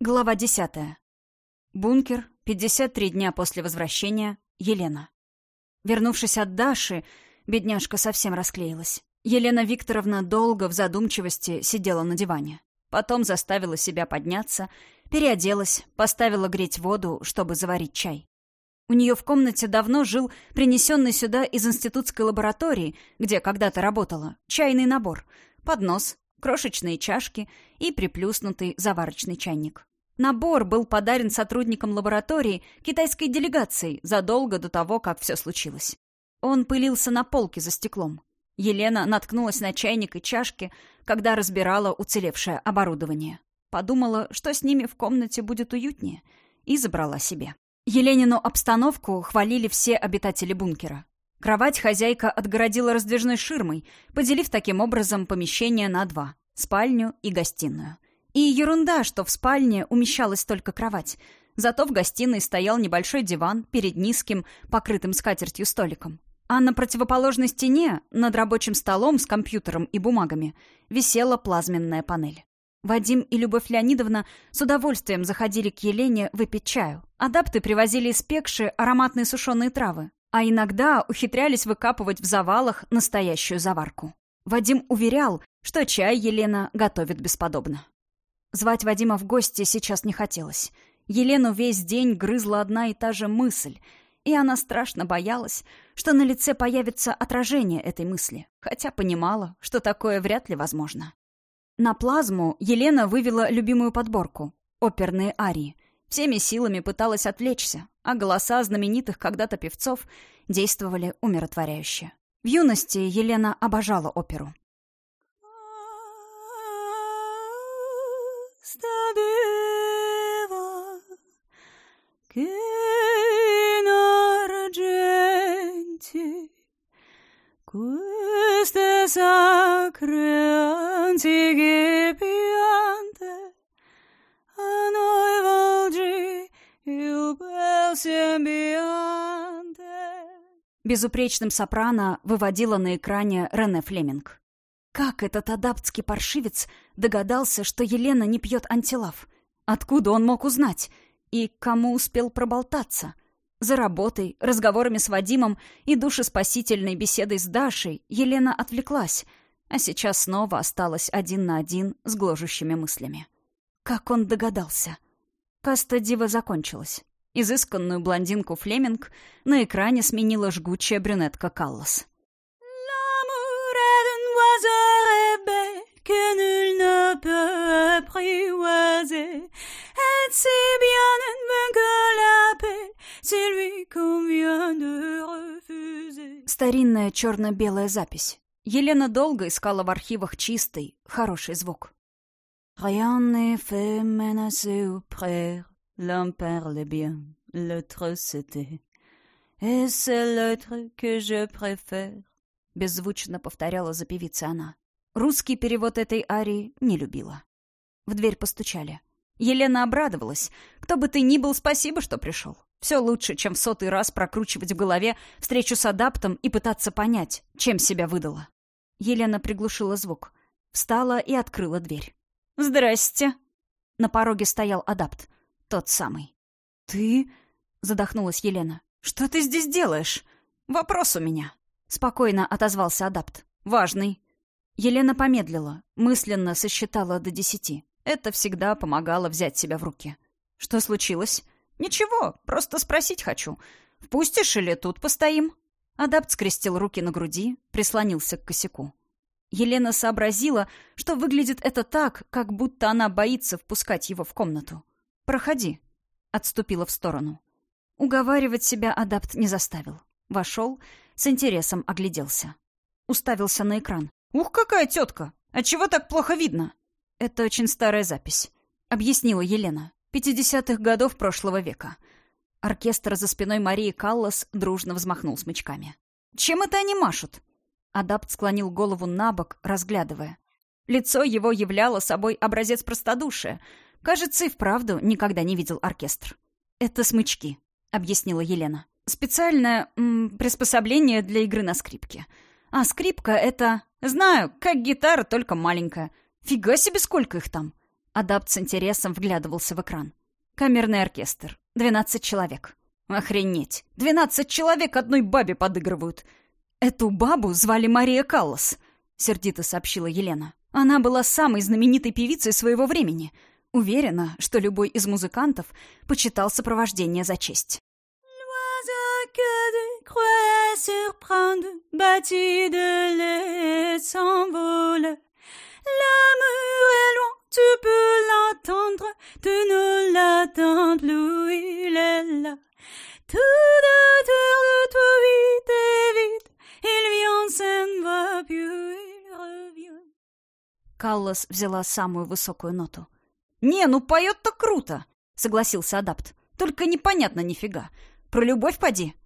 Глава десятая. Бункер, 53 дня после возвращения, Елена. Вернувшись от Даши, бедняжка совсем расклеилась. Елена Викторовна долго в задумчивости сидела на диване. Потом заставила себя подняться, переоделась, поставила греть воду, чтобы заварить чай. У нее в комнате давно жил принесенный сюда из институтской лаборатории, где когда-то работала, чайный набор, поднос, крошечные чашки и приплюснутый заварочный чайник. Набор был подарен сотрудникам лаборатории китайской делегацией задолго до того, как все случилось. Он пылился на полке за стеклом. Елена наткнулась на чайник и чашки, когда разбирала уцелевшее оборудование. Подумала, что с ними в комнате будет уютнее, и забрала себе. Еленину обстановку хвалили все обитатели бункера. Кровать хозяйка отгородила раздвижной ширмой, поделив таким образом помещение на два — спальню и гостиную — и ерунда, что в спальне умещалась только кровать. Зато в гостиной стоял небольшой диван перед низким, покрытым скатертью столиком. А на противоположной стене, над рабочим столом с компьютером и бумагами, висела плазменная панель. Вадим и Любовь Леонидовна с удовольствием заходили к Елене выпить чаю. Адапты привозили из Пекши ароматные сушеные травы, а иногда ухитрялись выкапывать в завалах настоящую заварку. Вадим уверял, что чай Елена готовит бесподобно. Звать Вадима в гости сейчас не хотелось. Елену весь день грызла одна и та же мысль, и она страшно боялась, что на лице появится отражение этой мысли, хотя понимала, что такое вряд ли возможно. На плазму Елена вывела любимую подборку — оперные арии. Всеми силами пыталась отвлечься, а голоса знаменитых когда-то певцов действовали умиротворяюще. В юности Елена обожала оперу. Stadeva che in argenti queste sacre antiche piante a noi volgi il bel sembiante. Безупречным сопрано выводила на экране Рене Флеминг. Как этот адаптский паршивец догадался, что Елена не пьет антилав? Откуда он мог узнать? И кому успел проболтаться? За работой, разговорами с Вадимом и душеспасительной беседой с Дашей Елена отвлеклась, а сейчас снова осталась один на один с гложущими мыслями. Как он догадался? Каста Дива закончилась. Изысканную блондинку Флеминг на экране сменила жгучая брюнетка Каллас. Que nul ne peut apprivoiser. Et si bien ennemi que la paix, c'est lui qu'on vient de refuser. Старинная черно-белая запись. Елена долго искала в архивах чистый, хороший звук. Et c'est l'autre que je préfère. Беззвучно повторяла за певицей она. Русский перевод этой арии не любила. В дверь постучали. Елена обрадовалась. «Кто бы ты ни был, спасибо, что пришел. Все лучше, чем в сотый раз прокручивать в голове встречу с адаптом и пытаться понять, чем себя выдала». Елена приглушила звук. Встала и открыла дверь. «Здрасте!» На пороге стоял адапт. Тот самый. «Ты?» — задохнулась Елена. «Что ты здесь делаешь?» «Вопрос у меня». Спокойно отозвался адапт. «Важный. Елена помедлила, мысленно сосчитала до десяти. Это всегда помогало взять себя в руки. «Что случилось?» «Ничего, просто спросить хочу. Впустишь или тут постоим?» Адапт скрестил руки на груди, прислонился к косяку. Елена сообразила, что выглядит это так, как будто она боится впускать его в комнату. «Проходи», — отступила в сторону. Уговаривать себя адапт не заставил. Вошел, с интересом огляделся. Уставился на экран. «Ух, какая тетка! Отчего так плохо видно?» «Это очень старая запись», — объяснила Елена. «Пятидесятых годов прошлого века». Оркестр за спиной Марии Каллас дружно взмахнул смычками. «Чем это они машут?» Адапт склонил голову на бок, разглядывая. Лицо его являло собой образец простодушия. Кажется, и вправду никогда не видел оркестр. «Это смычки», — объяснила Елена. «Специальное м, приспособление для игры на скрипке. А скрипка — это...» «Знаю, как гитара, только маленькая. Фига себе, сколько их там!» Адапт с интересом вглядывался в экран. Камерный оркестр. Двенадцать человек. Охренеть! Двенадцать человек одной бабе подыгрывают. Эту бабу звали Мария Каллас, сердито сообщила Елена. Она была самой знаменитой певицей своего времени. Уверена, что любой из музыкантов почитал сопровождение за честь. Surprendre, bâti de lait s'envole. L'amour est loin, tu peux l'entendre, tu ne l'attends plus, il est là. Tout autour de toi, vite et vite, il vient, ne va plus, il revient. Каллас взяла самую высокую ноту. «Не, ну поет-то круто!» — согласился Адапт. «Только непонятно нифига. Про любовь поди?»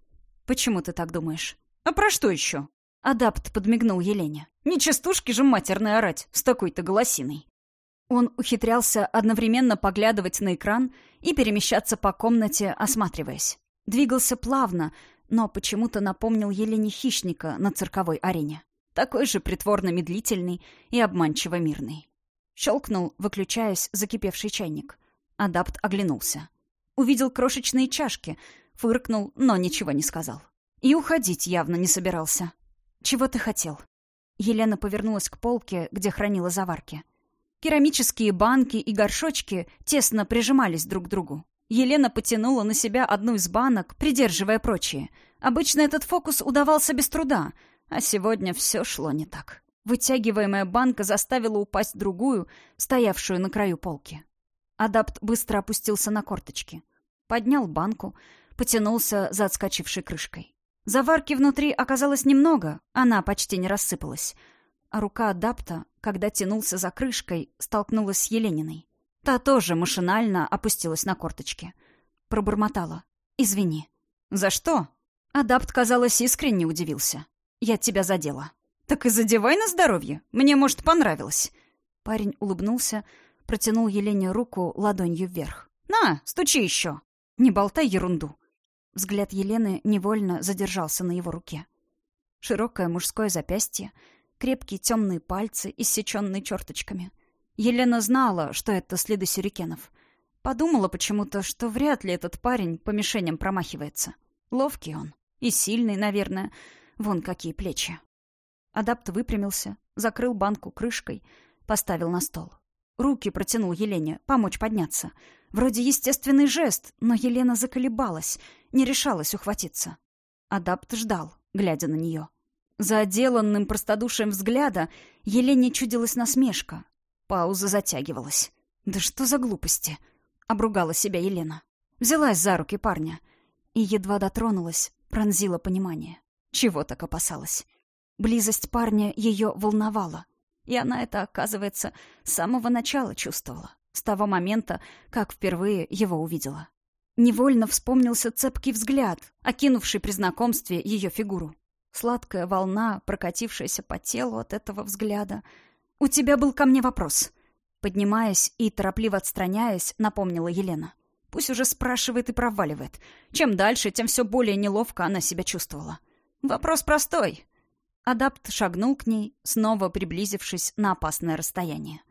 «Почему ты так думаешь?» «А про что еще?» Адапт подмигнул Елене. «Не частушки же матерной орать с такой-то голосиной». Он ухитрялся одновременно поглядывать на экран и перемещаться по комнате, осматриваясь. Двигался плавно, но почему-то напомнил Елене хищника на цирковой арене. Такой же притворно-медлительный и обманчиво мирный. Щелкнул, выключаясь, закипевший чайник. Адапт оглянулся. Увидел крошечные чашки, фыркнул, но ничего не сказал. И уходить явно не собирался. «Чего ты хотел?» Елена повернулась к полке, где хранила заварки. Керамические банки и горшочки тесно прижимались друг к другу. Елена потянула на себя одну из банок, придерживая прочие. Обычно этот фокус удавался без труда, а сегодня все шло не так. Вытягиваемая банка заставила упасть другую, стоявшую на краю полки. Адапт быстро опустился на корточки. Поднял банку, потянулся за отскочившей крышкой. Заварки внутри оказалось немного, она почти не рассыпалась. А рука адапта, когда тянулся за крышкой, столкнулась с Елениной. Та тоже машинально опустилась на корточки. Пробормотала. «Извини». «За что?» Адапт, казалось, искренне удивился. «Я тебя задела». «Так и задевай на здоровье. Мне, может, понравилось». Парень улыбнулся, протянул Елене руку ладонью вверх. «На, стучи еще!» «Не болтай ерунду!» Взгляд Елены невольно задержался на его руке. Широкое мужское запястье, крепкие темные пальцы, иссеченные черточками. Елена знала, что это следы сюрикенов. Подумала почему-то, что вряд ли этот парень по мишеням промахивается. Ловкий он. И сильный, наверное. Вон какие плечи. Адапт выпрямился, закрыл банку крышкой, поставил на стол. Руки протянул Елене, помочь подняться. Вроде естественный жест, но Елена заколебалась, не решалась ухватиться. Адапт ждал, глядя на нее. За отделанным простодушием взгляда Елене чудилась насмешка. Пауза затягивалась. «Да что за глупости?» — обругала себя Елена. Взялась за руки парня и едва дотронулась, пронзила понимание. Чего так опасалась? Близость парня ее волновала. И она это, оказывается, с самого начала чувствовала, с того момента, как впервые его увидела. Невольно вспомнился цепкий взгляд, окинувший при знакомстве ее фигуру. Сладкая волна, прокатившаяся по телу от этого взгляда. «У тебя был ко мне вопрос». Поднимаясь и торопливо отстраняясь, напомнила Елена. Пусть уже спрашивает и проваливает. Чем дальше, тем все более неловко она себя чувствовала. Вопрос простой. Адапт шагнул к ней, снова приблизившись на опасное расстояние.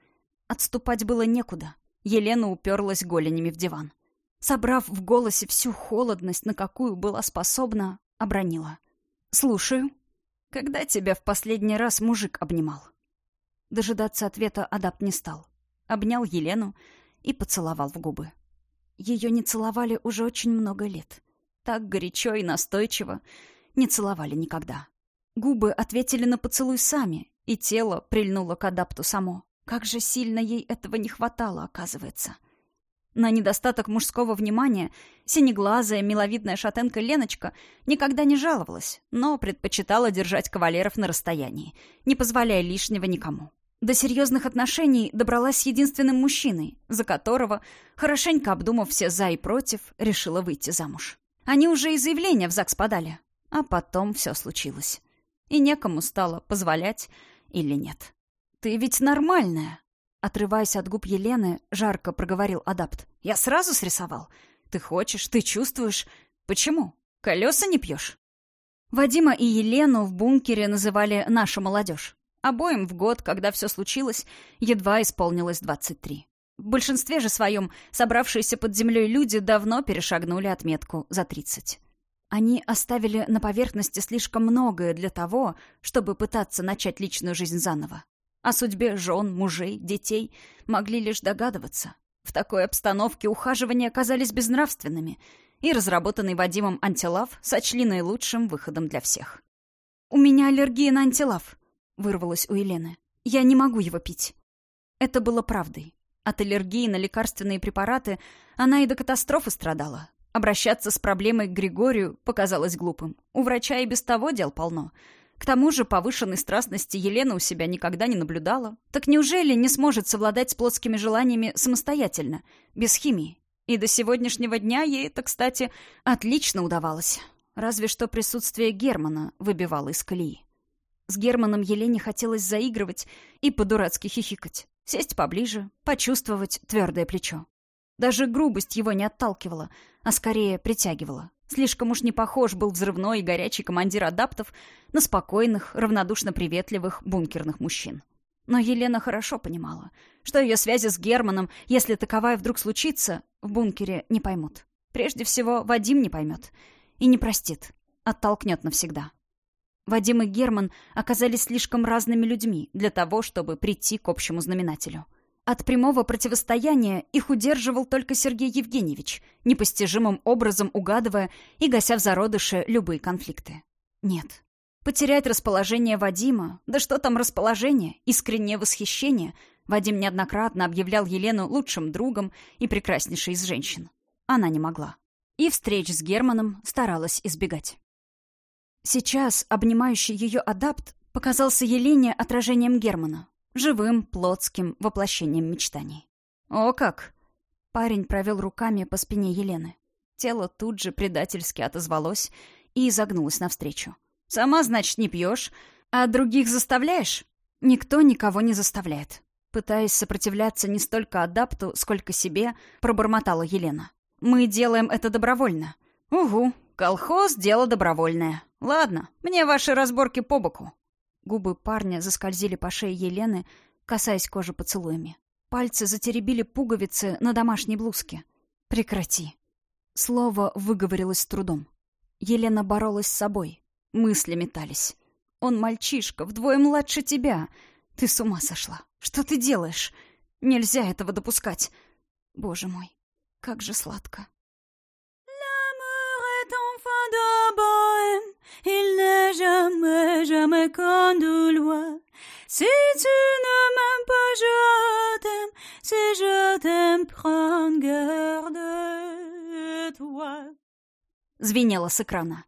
Отступать было некуда. Елена уперлась голенями в диван. Собрав в голосе всю холодность, на какую была способна, обронила. «Слушаю. Когда тебя в последний раз мужик обнимал?» Дожидаться ответа Адапт не стал. Обнял Елену и поцеловал в губы. Ее не целовали уже очень много лет. Так горячо и настойчиво не целовали никогда. Губы ответили на поцелуй сами, и тело прильнуло к адапту само. Как же сильно ей этого не хватало, оказывается. На недостаток мужского внимания синеглазая, миловидная шатенка Леночка никогда не жаловалась, но предпочитала держать кавалеров на расстоянии, не позволяя лишнего никому. До серьезных отношений добралась с единственным мужчиной, за которого, хорошенько обдумав все «за» и «против», решила выйти замуж. Они уже и заявления в ЗАГС подали, а потом все случилось и некому стало позволять или нет. «Ты ведь нормальная!» Отрываясь от губ Елены, жарко проговорил адапт. «Я сразу срисовал. Ты хочешь, ты чувствуешь. Почему? Колеса не пьешь?» Вадима и Елену в бункере называли «наша молодежь». Обоим в год, когда все случилось, едва исполнилось 23. В большинстве же своем собравшиеся под землей люди давно перешагнули отметку за 30. Они оставили на поверхности слишком многое для того, чтобы пытаться начать личную жизнь заново. О судьбе жен, мужей, детей могли лишь догадываться. В такой обстановке ухаживания оказались безнравственными, и разработанный Вадимом антилав сочли наилучшим выходом для всех. «У меня аллергия на антилав», — вырвалось у Елены. «Я не могу его пить». Это было правдой. От аллергии на лекарственные препараты она и до катастрофы страдала. Обращаться с проблемой к Григорию показалось глупым. У врача и без того дел полно. К тому же повышенной страстности Елена у себя никогда не наблюдала. Так неужели не сможет совладать с плотскими желаниями самостоятельно, без химии? И до сегодняшнего дня ей это, кстати, отлично удавалось. Разве что присутствие Германа выбивало из колеи. С Германом Елене хотелось заигрывать и по-дурацки хихикать. Сесть поближе, почувствовать твердое плечо. Даже грубость его не отталкивала, а скорее притягивала. Слишком уж не похож был взрывной и горячий командир адаптов на спокойных, равнодушно приветливых бункерных мужчин. Но Елена хорошо понимала, что ее связи с Германом, если таковая вдруг случится, в бункере не поймут. Прежде всего, Вадим не поймет и не простит, оттолкнет навсегда. Вадим и Герман оказались слишком разными людьми для того, чтобы прийти к общему знаменателю. От прямого противостояния их удерживал только Сергей Евгеньевич, непостижимым образом угадывая и гася в зародыше любые конфликты. Нет. Потерять расположение Вадима, да что там расположение, искреннее восхищение, Вадим неоднократно объявлял Елену лучшим другом и прекраснейшей из женщин. Она не могла. И встреч с Германом старалась избегать. Сейчас обнимающий ее адапт показался Елене отражением Германа, живым, плотским воплощением мечтаний. «О как!» Парень провел руками по спине Елены. Тело тут же предательски отозвалось и изогнулось навстречу. «Сама, значит, не пьешь, а других заставляешь?» «Никто никого не заставляет». Пытаясь сопротивляться не столько адапту, сколько себе, пробормотала Елена. «Мы делаем это добровольно». «Угу, колхоз — дело добровольное. Ладно, мне ваши разборки по боку. Губы парня заскользили по шее Елены, касаясь кожи поцелуями. Пальцы затеребили пуговицы на домашней блузке. Прекрати. Слово выговорилось с трудом. Елена боролась с собой. Мысли метались. Он мальчишка, вдвое младше тебя. Ты с ума сошла. Что ты делаешь? Нельзя этого допускать. Боже мой, как же сладко. Il n'est jamais, jamais qu'un douleur. Si tu ne m'aimes pas, je t'aime. Si je t'aime, prends garde de toi. Звенело с экрана.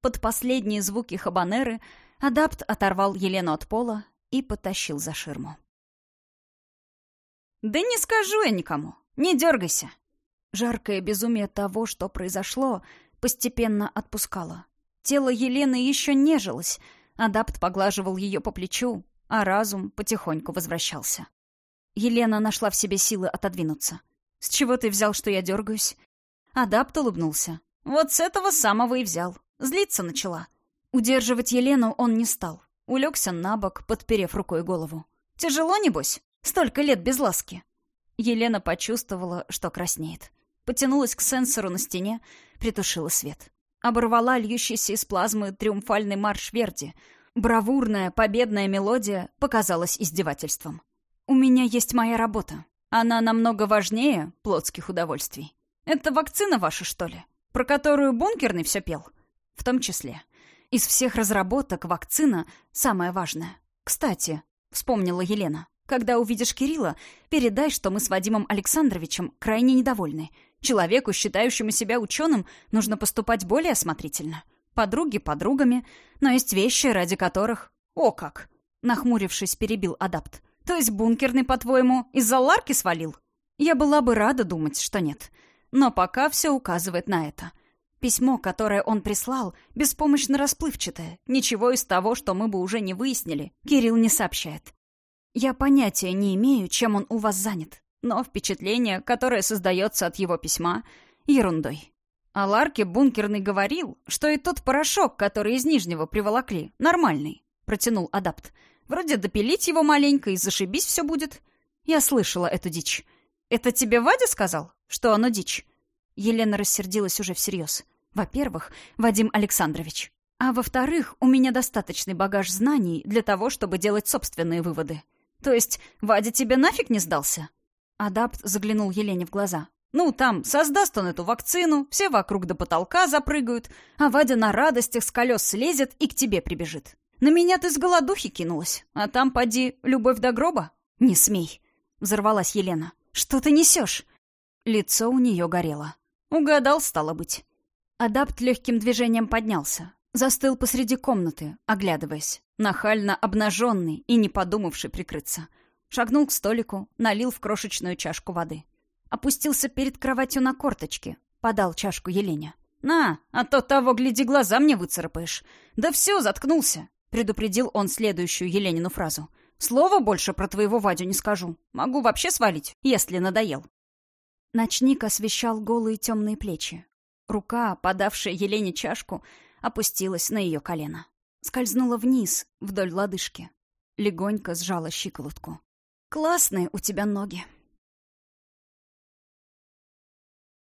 Под последние звуки хабанеры адапт оторвал Елену от пола и потащил за ширму. «Да не скажу я никому. Не дергайся!» Жаркое безумие того, что произошло, постепенно отпускало. Тело Елены еще нежилось. Адапт поглаживал ее по плечу, а разум потихоньку возвращался. Елена нашла в себе силы отодвинуться. «С чего ты взял, что я дергаюсь?» Адапт улыбнулся. «Вот с этого самого и взял. Злиться начала». Удерживать Елену он не стал. Улегся на бок, подперев рукой голову. «Тяжело, небось? Столько лет без ласки». Елена почувствовала, что краснеет. Потянулась к сенсору на стене, притушила свет оборвала льющийся из плазмы триумфальный марш Верди. Бравурная, победная мелодия показалась издевательством. «У меня есть моя работа. Она намного важнее плотских удовольствий. Это вакцина ваша, что ли? Про которую бункерный все пел?» «В том числе. Из всех разработок вакцина самая важная. Кстати, вспомнила Елена, когда увидишь Кирилла, передай, что мы с Вадимом Александровичем крайне недовольны Человеку, считающему себя ученым, нужно поступать более осмотрительно. Подруги подругами, но есть вещи, ради которых... О как! Нахмурившись, перебил адапт. То есть бункерный, по-твоему, из-за ларки свалил? Я была бы рада думать, что нет. Но пока все указывает на это. Письмо, которое он прислал, беспомощно расплывчатое. Ничего из того, что мы бы уже не выяснили, Кирилл не сообщает. Я понятия не имею, чем он у вас занят но впечатление, которое создается от его письма, ерундой. А Ларке бункерный говорил, что и тот порошок, который из Нижнего приволокли, нормальный, протянул адапт. Вроде допилить его маленько и зашибись все будет. Я слышала эту дичь. Это тебе Вадя сказал, что оно дичь?» Елена рассердилась уже всерьез. «Во-первых, Вадим Александрович. А во-вторых, у меня достаточный багаж знаний для того, чтобы делать собственные выводы. То есть Вадя тебе нафиг не сдался?» Адапт заглянул Елене в глаза. «Ну, там, создаст он эту вакцину, все вокруг до потолка запрыгают, а Вадя на радостях с колес слезет и к тебе прибежит. На меня ты с голодухи кинулась, а там, поди, любовь до гроба? Не смей!» Взорвалась Елена. «Что ты несешь?» Лицо у нее горело. Угадал, стало быть. Адапт легким движением поднялся. Застыл посреди комнаты, оглядываясь. Нахально обнаженный и не подумавший прикрыться. Шагнул к столику, налил в крошечную чашку воды. Опустился перед кроватью на корточки. Подал чашку Елене. «На, а то того, гляди, глаза мне выцарапаешь. Да все, заткнулся!» Предупредил он следующую Еленину фразу. «Слова больше про твоего Вадю не скажу. Могу вообще свалить, если надоел». Ночник освещал голые темные плечи. Рука, подавшая Елене чашку, опустилась на ее колено. Скользнула вниз, вдоль лодыжки. Легонько сжала щиколотку. «Классные у тебя ноги»,